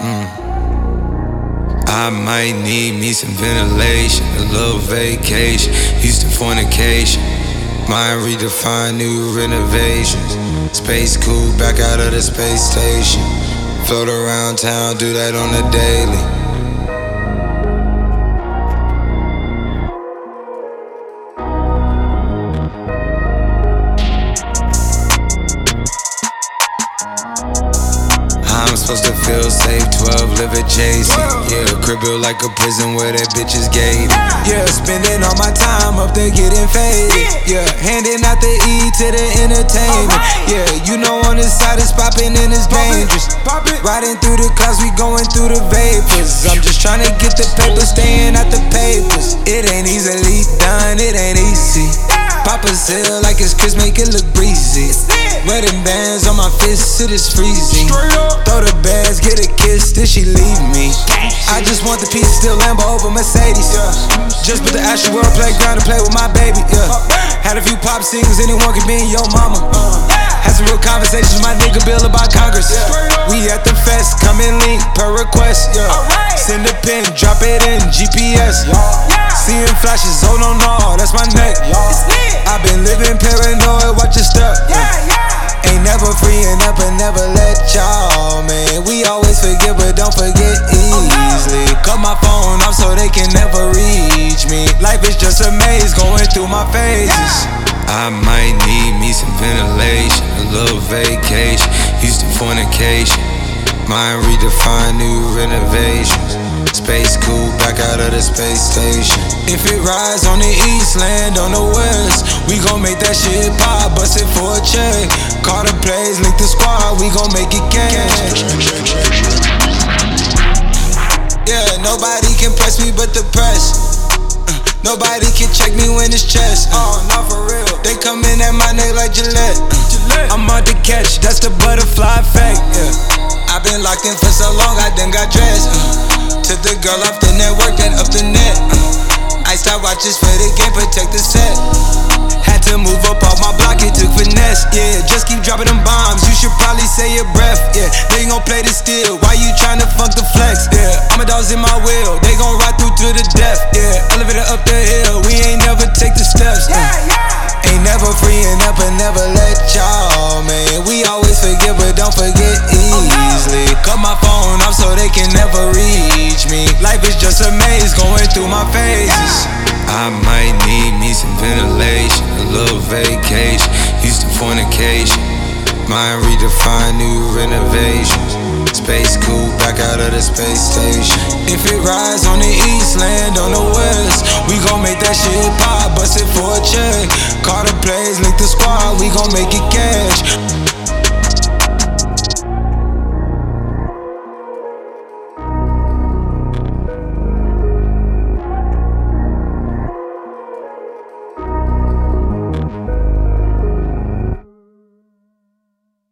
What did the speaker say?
Mm. I might need me some ventilation, a little vacation, Houston fornication. Mind redefine new renovations. Space cool, back out of the space station. Float around town, do that on the daily. Supposed to feel safe, 12 live adjacent. Yeah, crib built like a prison where that bitch is gated. Yeah, spending all my time up there getting faded. Yeah, handing out the E to the entertainment. Yeah, you know on this side it's popping and it's dangerous. Riding through the clouds, we going through the vapors. I'm just trying to get the paper, staying out the papers. It ain't easily done, it ain't easy. Pop a seal like it's Chris, make it look breezy. Wedding bands on my fists, it is freezing. Throw the bags, get a kiss, then she leave me. I just want the piece, still Lambo over Mercedes. Just put the Astroworld playground to play with my baby. Yeah. Had a few pop singles, anyone could be your mama. Had some real conversations, with my nigga Bill about Congress. We at the fest, come and link per request. Yeah. Send a pin, drop it in GPS. Seeing flashes, oh no no, that's my neck. I've been living paranoid, watch your step. Ain't never freeing up and never let y'all, man. We always forget, but don't forget easily. Cut my phone off so they can never reach me. Life is just a maze going through my phases. I might need me some ventilation, a little vacation, Houston fornication. Mind redefine new renovations. Space cool, back out of the space station. If it rise on the east, land on the west, we gon' make that shit pop, bust it for a check. Call the plays, link the squad, we gon' make it cash. Yeah, nobody can press me but the press. Uh, Nobody can check me when it's chest. Oh, not for real. They come in at my neck like Gillette. Uh, I'm on the catch, that's the butterfly effect. Yeah. I've been locked in for so long, I done got dressed. Took the girl off the network, then up the net. Uh, Iced out watches for the game, protect the set. Had to move up off my block, it took finesse. Yeah, just keep dropping them bombs. You should probably say your breath. Yeah, they gon' play the steel. Why you tryna fuck the flex? Yeah, I'm a dog's in my wheel. They gon' ride through to the death. Yeah, elevator up the hill. We ain't never take the steps. Uh, ain't never freeing up and never let y'all, Just a maze going through my phases. I might need me some ventilation, a little vacation, Houston fornication. Mind redefine new renovations. Space cool, back out of the space station. If it rise on the east, land on the west, we gon' make that shit pop, bust it for a check. Call the plays, link the squad, we gon' make it